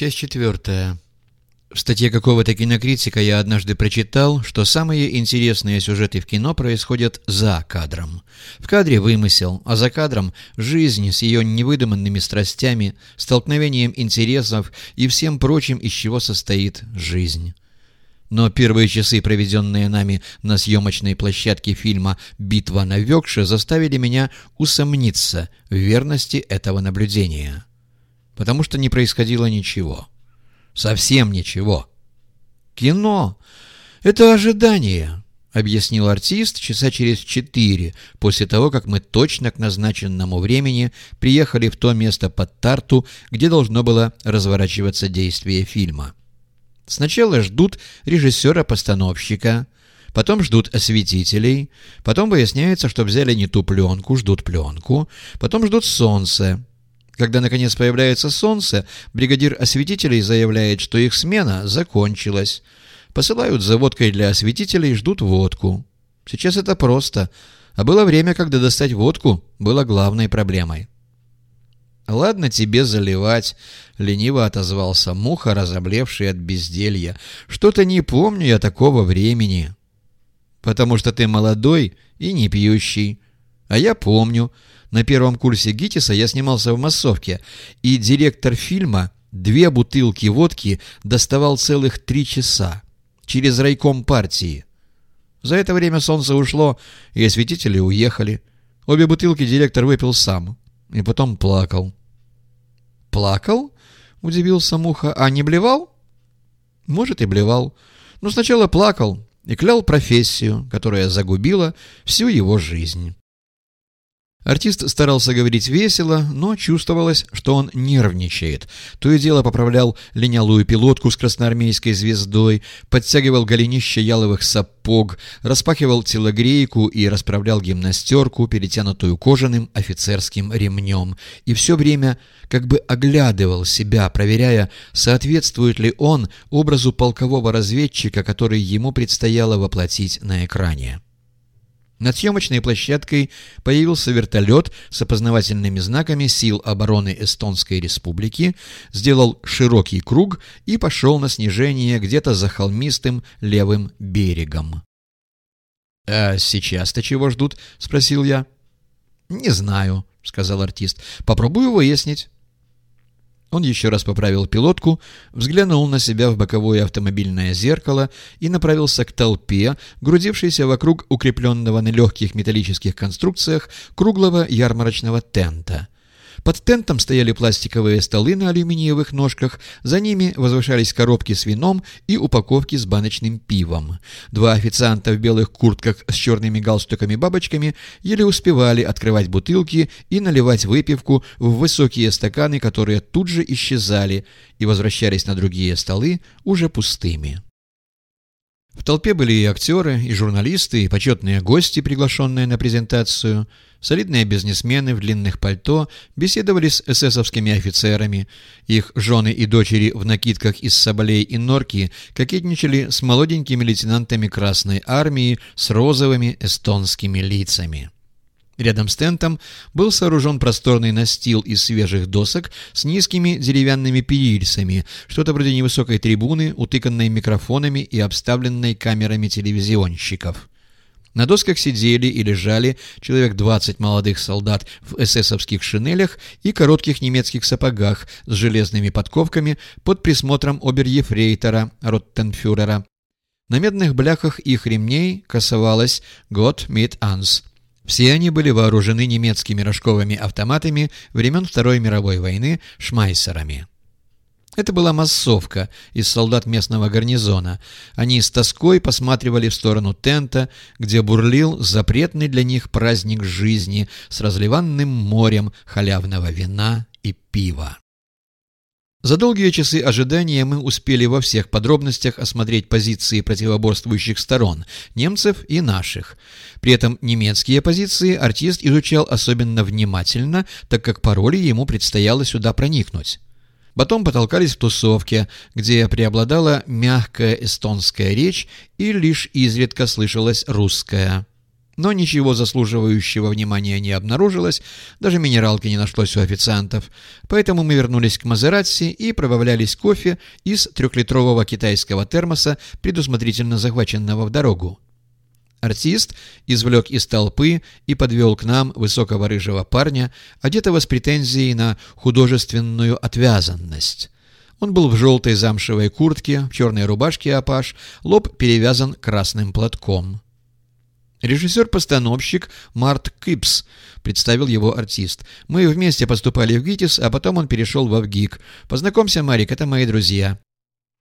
Часть четвертая. В статье какого-то кинокритика я однажды прочитал, что самые интересные сюжеты в кино происходят за кадром. В кадре вымысел, а за кадром жизнь с ее невыдуманными страстями, столкновением интересов и всем прочим, из чего состоит жизнь. Но первые часы, проведенные нами на съемочной площадке фильма «Битва на Векше», заставили меня усомниться в верности этого наблюдения. Потому что не происходило ничего. Совсем ничего. «Кино — это ожидание», — объяснил артист часа через четыре, после того, как мы точно к назначенному времени приехали в то место под Тарту, где должно было разворачиваться действие фильма. Сначала ждут режиссера-постановщика, потом ждут осветителей, потом выясняется, что взяли не ту пленку, ждут пленку, потом ждут солнце. Когда, наконец, появляется солнце, бригадир осветителей заявляет, что их смена закончилась. Посылают за водкой для осветителей, ждут водку. Сейчас это просто, а было время, когда достать водку было главной проблемой. «Ладно тебе заливать», — лениво отозвался Муха, разоблевший от безделья. «Что-то не помню я такого времени». «Потому что ты молодой и не пьющий. А я помню. На первом курсе ГИТИСа я снимался в массовке, и директор фильма две бутылки водки доставал целых три часа через райком партии. За это время солнце ушло, и осветители уехали. Обе бутылки директор выпил сам и потом плакал. «Плакал?» — удивился Муха. «А не блевал?» «Может, и блевал. Но сначала плакал и клял профессию, которая загубила всю его жизнь». Артист старался говорить весело, но чувствовалось, что он нервничает. То и дело поправлял линялую пилотку с красноармейской звездой, подтягивал голенище яловых сапог, распахивал телогрейку и расправлял гимнастерку, перетянутую кожаным офицерским ремнем. И все время как бы оглядывал себя, проверяя, соответствует ли он образу полкового разведчика, который ему предстояло воплотить на экране. Над съемочной площадкой появился вертолет с опознавательными знаками сил обороны Эстонской Республики, сделал широкий круг и пошел на снижение где-то за холмистым левым берегом. «А сейчас-то чего ждут?» — спросил я. «Не знаю», — сказал артист. «Попробую выяснить». Он еще раз поправил пилотку, взглянул на себя в боковое автомобильное зеркало и направился к толпе, грудившейся вокруг укрепленного на легких металлических конструкциях круглого ярмарочного тента — под тентом стояли пластиковые столы на алюминиевых ножках, за ними возвышались коробки с вином и упаковки с баночным пивом. Два официанта в белых куртках с черными галстуками-бабочками еле успевали открывать бутылки и наливать выпивку в высокие стаканы, которые тут же исчезали и возвращались на другие столы уже пустыми. В толпе были и актеры, и журналисты, и почетные гости, приглашенные на презентацию – Солидные бизнесмены в длинных пальто беседовали с эсэсовскими офицерами. Их жены и дочери в накидках из соболей и норки кокетничали с молоденькими лейтенантами Красной Армии с розовыми эстонскими лицами. Рядом с тентом был сооружен просторный настил из свежих досок с низкими деревянными перильцами, что-то вроде невысокой трибуны, утыканной микрофонами и обставленной камерами телевизионщиков. На досках сидели и лежали человек 20 молодых солдат в эсэсовских шинелях и коротких немецких сапогах с железными подковками под присмотром обер-ефрейтора Роттенфюрера. На медных бляхах их ремней красовалось «Gott mit uns». Все они были вооружены немецкими рожковыми автоматами времен Второй мировой войны шмайсерами. Это была массовка из солдат местного гарнизона. Они с тоской посматривали в сторону тента, где бурлил запретный для них праздник жизни с разливанным морем халявного вина и пива. За долгие часы ожидания мы успели во всех подробностях осмотреть позиции противоборствующих сторон, немцев и наших. При этом немецкие позиции артист изучал особенно внимательно, так как по роли ему предстояло сюда проникнуть. Потом потолкались в тусовке, где преобладала мягкая эстонская речь и лишь изредка слышалась русская. Но ничего заслуживающего внимания не обнаружилось, даже минералки не нашлось у официантов. Поэтому мы вернулись к Мазератси и пробавлялись кофе из трехлитрового китайского термоса, предусмотрительно захваченного в дорогу. Артист извлек из толпы и подвел к нам высокого рыжего парня, одетого с претензией на художественную отвязанность. Он был в желтой замшевой куртке, в черной рубашке апаш, лоб перевязан красным платком. Режиссер-постановщик Март Кипс представил его артист. Мы вместе поступали в ГИТИС, а потом он перешел в ВГИК. Познакомься, Марик, это мои друзья.